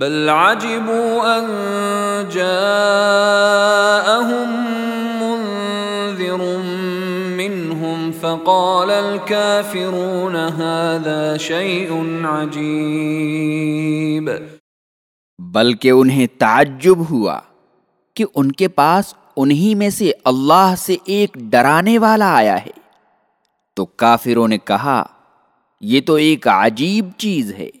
بل عجبوا ان جاءهم منذر منهم فقال الكافرون هذا شيء عجيب. بلکہ انہیں تعجب ہوا کہ ان کے پاس انہی میں سے اللہ سے ایک ڈرانے والا آیا ہے۔ تو کافروں نے کہا، یہ تو ایک عجیب چیز ہے۔